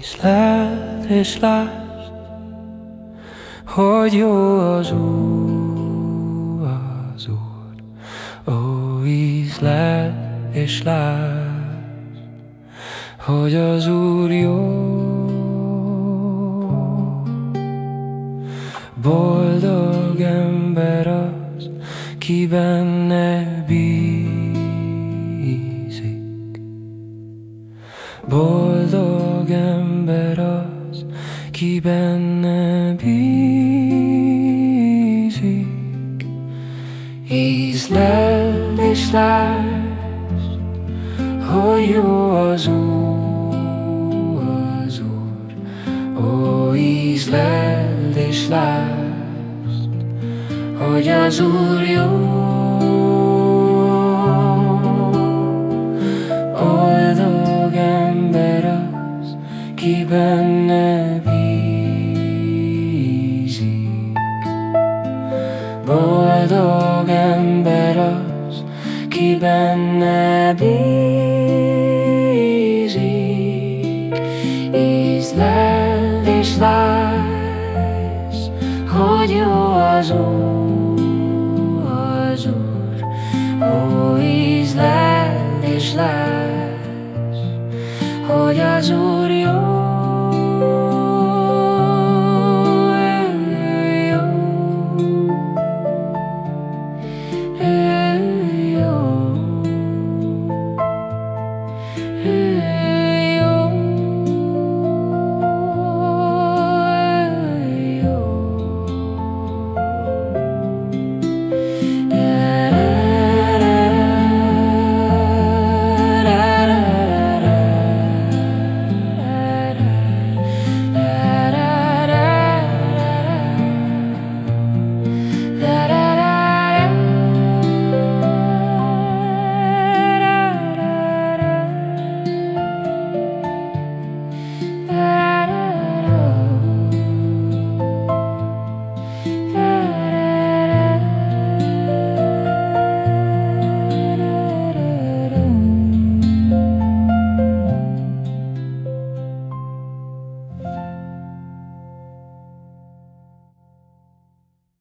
Észleld és lásd, hogy jó az Úr, az Úr. Ó, ízleld és lásd, hogy az Úr jó. Boldog ember az, ki benne bízik. Boldog ki benne bízik. Ízlel és lásd, hogy jó az Úr, az Úr. Ó, ízlel és lásd, hogy az Úr jó. ki benne bízik. Boldog ember az, ki benne bízik. Ízlel és láss, hogy jó az Úr, az Úr. Ó, ízlel és láss, hogy az Úr